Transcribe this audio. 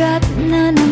kat na na